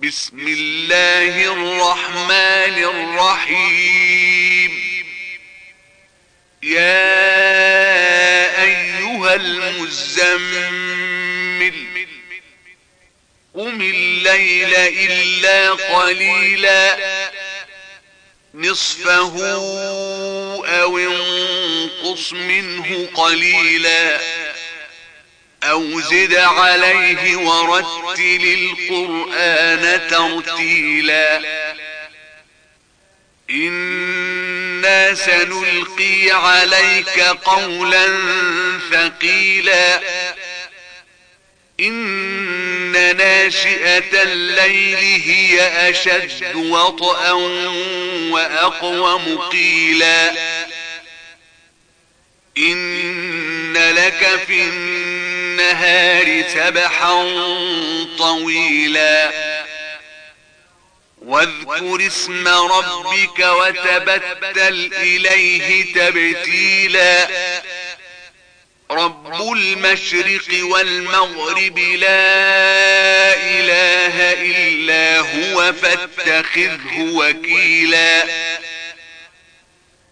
بسم الله الرحمن الرحيم. يا أيها المزمل قم الليل إلا قليلا. نصفه أو انقص منه قليلا. أو زد عليه ورتل القرآن ترتيلا. إنا سنلقي عليك قولا ثقيلا. إن ناشئة الليل هي أشد وطأا وأقوم قيلا إن لك في النار والنهار سبحا طويلا. واذكر اسم ربك وتبتل إليه تبتيلا. رب المشرق والمغرب لا إله إلا هو فاتخذه وكيلا.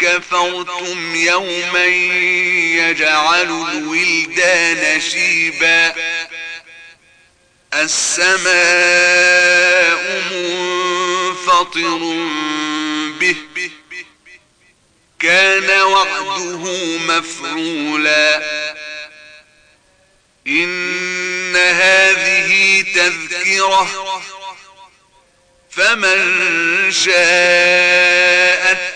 كفرتم يوما يجعل الولدان شيبا. السماء منفطر به. كان وعده مفعولا. إن هذه تذكرة. فمن شاءت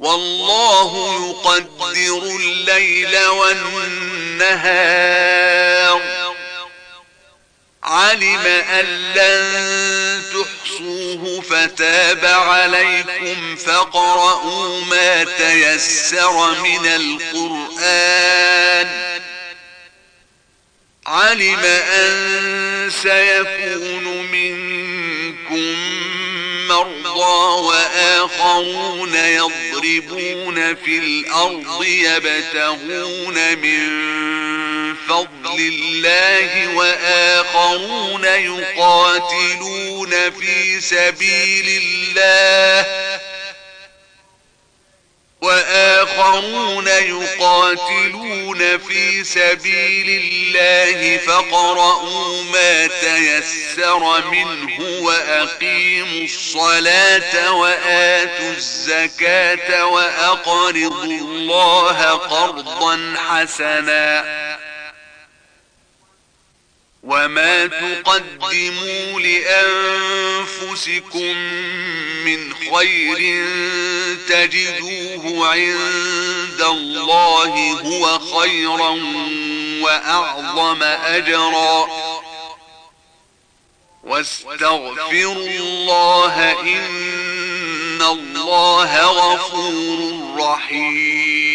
والله يقدر الليل والنهار. علم أن لن تحصوه فتاب عليكم فقرؤوا ما تيسر من القرآن. علم أن سيكون منكم مرضى وآخرون يضرون يضربون في الأرض يبتغون من فضل الله وآخرون يقاتلون في سبيل الله وآخرون يقاتلون في سبيل الله فقرأوا ما تيسر منه وأقيموا الصلاة وآتوا الزكاة وأقرضوا الله قرضا حسنا وما تقدموا لأنفسكم من خير تجدوه عند عند الله هو خيرا وأعظم أجرا. واستغفر الله إن الله غفور رحيم.